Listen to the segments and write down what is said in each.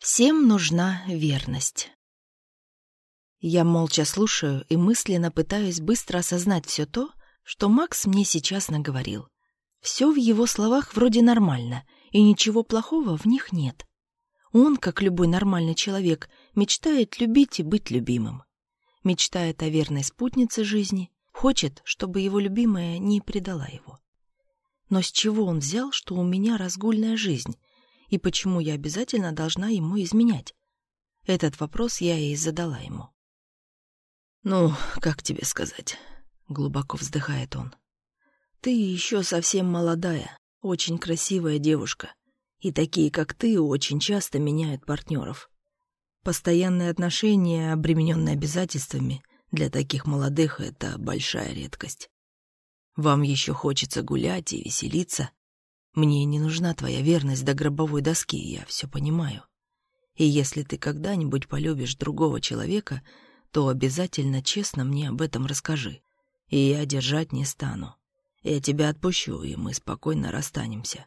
Всем нужна верность. Я молча слушаю и мысленно пытаюсь быстро осознать все то, что Макс мне сейчас наговорил. Все в его словах вроде нормально, и ничего плохого в них нет. Он, как любой нормальный человек, мечтает любить и быть любимым. Мечтает о верной спутнице жизни, хочет, чтобы его любимая не предала его. Но с чего он взял, что у меня разгульная жизнь, и почему я обязательно должна ему изменять? Этот вопрос я и задала ему. «Ну, как тебе сказать?» — глубоко вздыхает он. «Ты еще совсем молодая, очень красивая девушка, и такие, как ты, очень часто меняют партнеров. Постоянные отношения, обремененные обязательствами, для таких молодых — это большая редкость. Вам еще хочется гулять и веселиться, мне не нужна твоя верность до гробовой доски, я все понимаю. И если ты когда-нибудь полюбишь другого человека, то обязательно честно мне об этом расскажи. И я держать не стану. Я тебя отпущу, и мы спокойно расстанемся.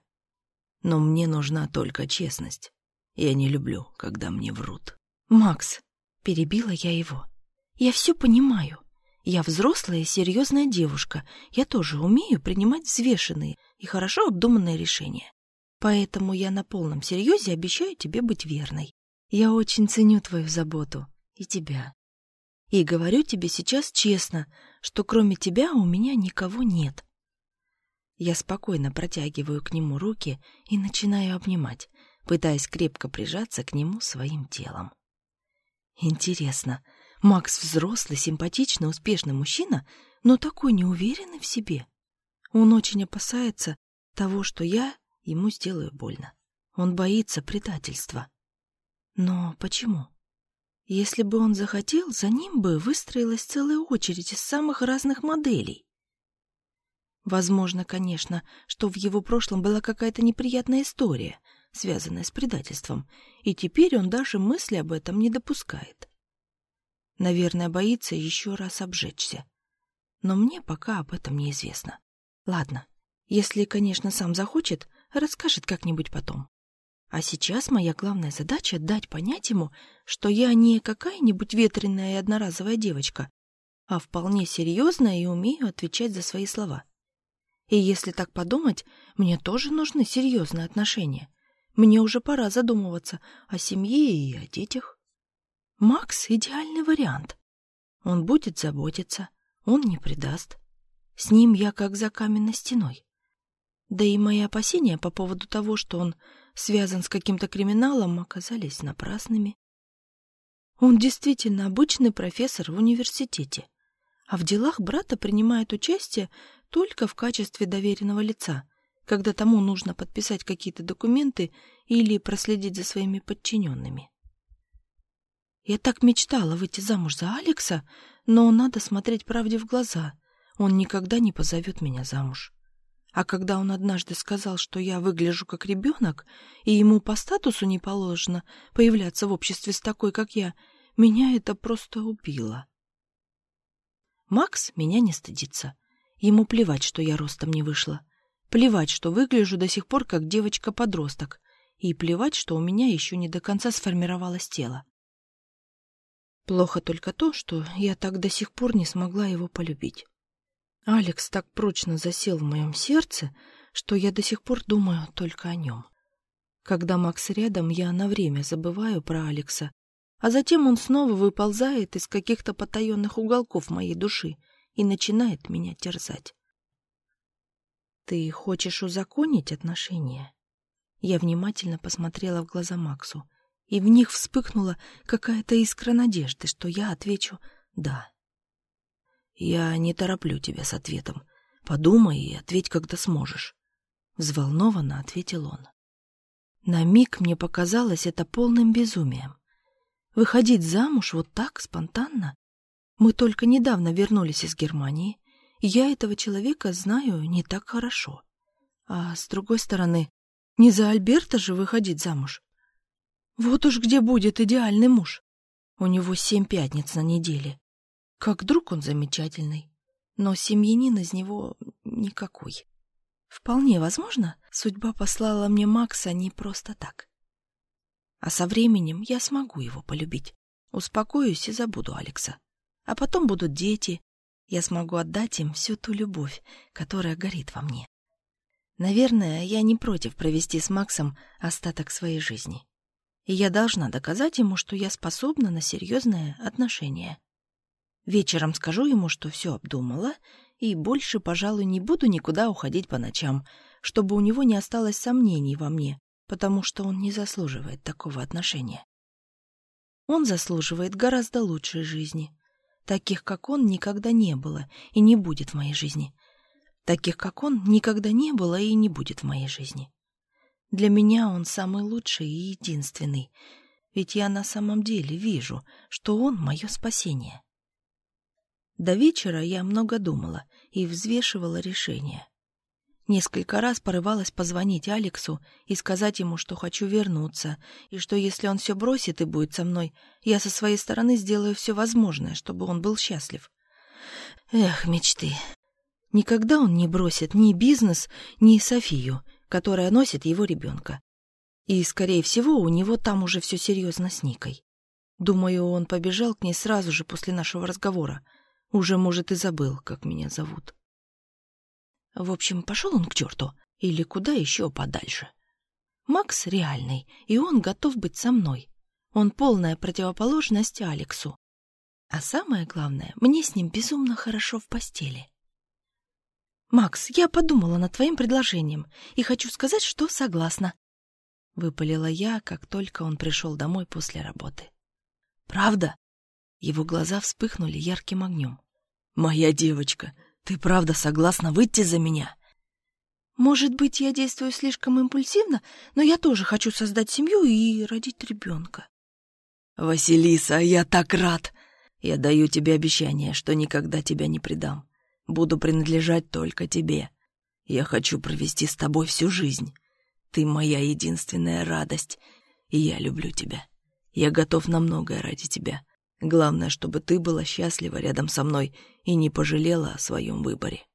Но мне нужна только честность. Я не люблю, когда мне врут. «Макс», — перебила я его, — «я все понимаю. Я взрослая и серьезная девушка. Я тоже умею принимать взвешенные и хорошо обдуманные решения. Поэтому я на полном серьезе обещаю тебе быть верной. Я очень ценю твою заботу и тебя. И говорю тебе сейчас честно, что кроме тебя у меня никого нет. Я спокойно протягиваю к нему руки и начинаю обнимать, пытаясь крепко прижаться к нему своим телом. Интересно, Макс взрослый, симпатичный, успешный мужчина, но такой неуверенный в себе. Он очень опасается того, что я ему сделаю больно. Он боится предательства. Но почему? Если бы он захотел, за ним бы выстроилась целая очередь из самых разных моделей. Возможно, конечно, что в его прошлом была какая-то неприятная история, связанная с предательством, и теперь он даже мысли об этом не допускает. Наверное, боится еще раз обжечься. Но мне пока об этом неизвестно. Ладно, если, конечно, сам захочет, расскажет как-нибудь потом. А сейчас моя главная задача — дать понять ему, что я не какая-нибудь ветреная и одноразовая девочка, а вполне серьезная и умею отвечать за свои слова. И если так подумать, мне тоже нужны серьезные отношения. Мне уже пора задумываться о семье и о детях. Макс — идеальный вариант. Он будет заботиться, он не предаст. С ним я как за каменной стеной. Да и мои опасения по поводу того, что он связан с каким-то криминалом, оказались напрасными. Он действительно обычный профессор в университете, а в делах брата принимает участие только в качестве доверенного лица, когда тому нужно подписать какие-то документы или проследить за своими подчиненными. Я так мечтала выйти замуж за Алекса, но надо смотреть правде в глаза. Он никогда не позовет меня замуж. А когда он однажды сказал, что я выгляжу как ребенок, и ему по статусу не положено появляться в обществе с такой, как я, меня это просто убило. Макс меня не стыдится. Ему плевать, что я ростом не вышла. Плевать, что выгляжу до сих пор как девочка-подросток. И плевать, что у меня еще не до конца сформировалось тело. Плохо только то, что я так до сих пор не смогла его полюбить. Алекс так прочно засел в моем сердце, что я до сих пор думаю только о нем. Когда Макс рядом, я на время забываю про Алекса, а затем он снова выползает из каких-то потаенных уголков моей души и начинает меня терзать. «Ты хочешь узаконить отношения?» Я внимательно посмотрела в глаза Максу и в них вспыхнула какая-то искра надежды, что я отвечу «да». «Я не тороплю тебя с ответом. Подумай и ответь, когда сможешь», — взволнованно ответил он. На миг мне показалось это полным безумием. Выходить замуж вот так, спонтанно? Мы только недавно вернулись из Германии, и я этого человека знаю не так хорошо. А с другой стороны, не за Альберта же выходить замуж. Вот уж где будет идеальный муж. У него семь пятниц на неделе. Как друг он замечательный, но семьянин из него никакой. Вполне возможно, судьба послала мне Макса не просто так. А со временем я смогу его полюбить. Успокоюсь и забуду Алекса. А потом будут дети. Я смогу отдать им всю ту любовь, которая горит во мне. Наверное, я не против провести с Максом остаток своей жизни. И я должна доказать ему, что я способна на серьезное отношение. Вечером скажу ему, что все обдумала, и больше, пожалуй, не буду никуда уходить по ночам, чтобы у него не осталось сомнений во мне, потому что он не заслуживает такого отношения. Он заслуживает гораздо лучшей жизни. Таких, как он, никогда не было и не будет в моей жизни. Таких, как он, никогда не было и не будет в моей жизни. Для меня он самый лучший и единственный, ведь я на самом деле вижу, что он — мое спасение. До вечера я много думала и взвешивала решение. Несколько раз порывалась позвонить Алексу и сказать ему, что хочу вернуться, и что если он все бросит и будет со мной, я со своей стороны сделаю все возможное, чтобы он был счастлив. Эх, мечты. Никогда он не бросит ни бизнес, ни Софию, которая носит его ребенка. И, скорее всего, у него там уже все серьезно с Никой. Думаю, он побежал к ней сразу же после нашего разговора. Уже, может, и забыл, как меня зовут. В общем, пошел он к черту. Или куда еще подальше. Макс реальный, и он готов быть со мной. Он полная противоположность Алексу. А самое главное, мне с ним безумно хорошо в постели. «Макс, я подумала над твоим предложением и хочу сказать, что согласна», — выпалила я, как только он пришел домой после работы. «Правда?» Его глаза вспыхнули ярким огнем. «Моя девочка, ты правда согласна выйти за меня?» «Может быть, я действую слишком импульсивно, но я тоже хочу создать семью и родить ребенка». «Василиса, я так рад! Я даю тебе обещание, что никогда тебя не предам. Буду принадлежать только тебе. Я хочу провести с тобой всю жизнь. Ты моя единственная радость, и я люблю тебя. Я готов на многое ради тебя. Главное, чтобы ты была счастлива рядом со мной и не пожалела о своем выборе.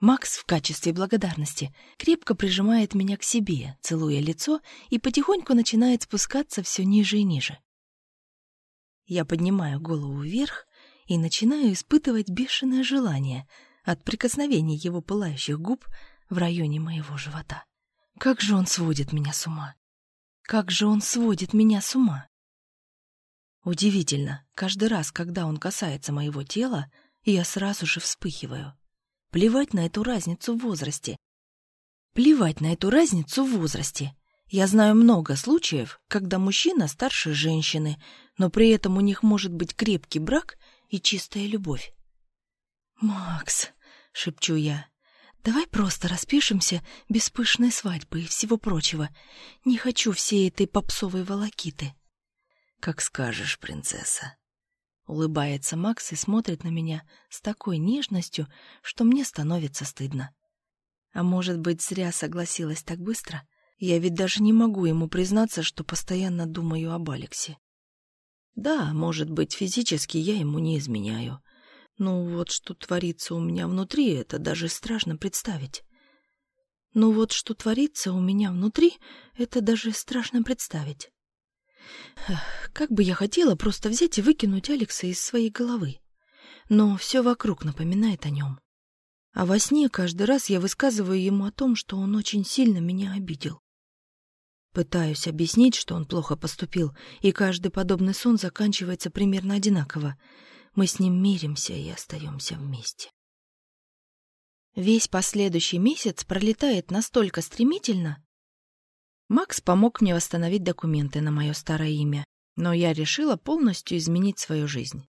Макс в качестве благодарности крепко прижимает меня к себе, целуя лицо, и потихоньку начинает спускаться все ниже и ниже. Я поднимаю голову вверх и начинаю испытывать бешеное желание от прикосновений его пылающих губ в районе моего живота. Как же он сводит меня с ума! Как же он сводит меня с ума! Удивительно, каждый раз, когда он касается моего тела, я сразу же вспыхиваю. Плевать на эту разницу в возрасте. Плевать на эту разницу в возрасте. Я знаю много случаев, когда мужчина старше женщины, но при этом у них может быть крепкий брак и чистая любовь. «Макс», — шепчу я, — «давай просто распишемся без пышной свадьбы и всего прочего. Не хочу всей этой попсовой волокиты». «Как скажешь, принцесса». Улыбается Макс и смотрит на меня с такой нежностью, что мне становится стыдно. А может быть, зря согласилась так быстро? Я ведь даже не могу ему признаться, что постоянно думаю об Алексе. Да, может быть, физически я ему не изменяю. Ну вот что творится у меня внутри, это даже страшно представить. Ну вот что творится у меня внутри, это даже страшно представить. Как бы я хотела просто взять и выкинуть Алекса из своей головы. Но все вокруг напоминает о нем. А во сне каждый раз я высказываю ему о том, что он очень сильно меня обидел. Пытаюсь объяснить, что он плохо поступил, и каждый подобный сон заканчивается примерно одинаково. Мы с ним миримся и остаемся вместе. Весь последующий месяц пролетает настолько стремительно, Макс помог мне восстановить документы на мое старое имя, но я решила полностью изменить свою жизнь.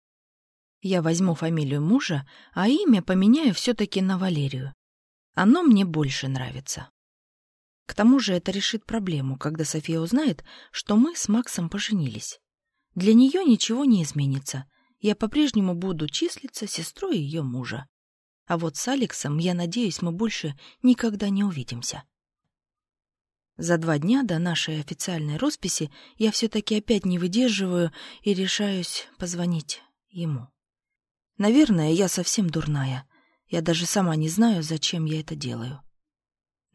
Я возьму фамилию мужа, а имя поменяю все-таки на Валерию. Оно мне больше нравится. К тому же это решит проблему, когда София узнает, что мы с Максом поженились. Для нее ничего не изменится. Я по-прежнему буду числиться сестрой ее мужа. А вот с Алексом, я надеюсь, мы больше никогда не увидимся. За два дня до нашей официальной росписи я все-таки опять не выдерживаю и решаюсь позвонить ему. Наверное, я совсем дурная. Я даже сама не знаю, зачем я это делаю.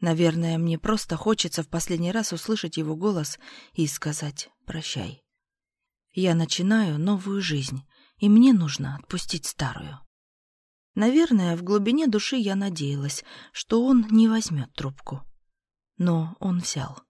Наверное, мне просто хочется в последний раз услышать его голос и сказать «прощай». Я начинаю новую жизнь, и мне нужно отпустить старую. Наверное, в глубине души я надеялась, что он не возьмет трубку. Но он взял.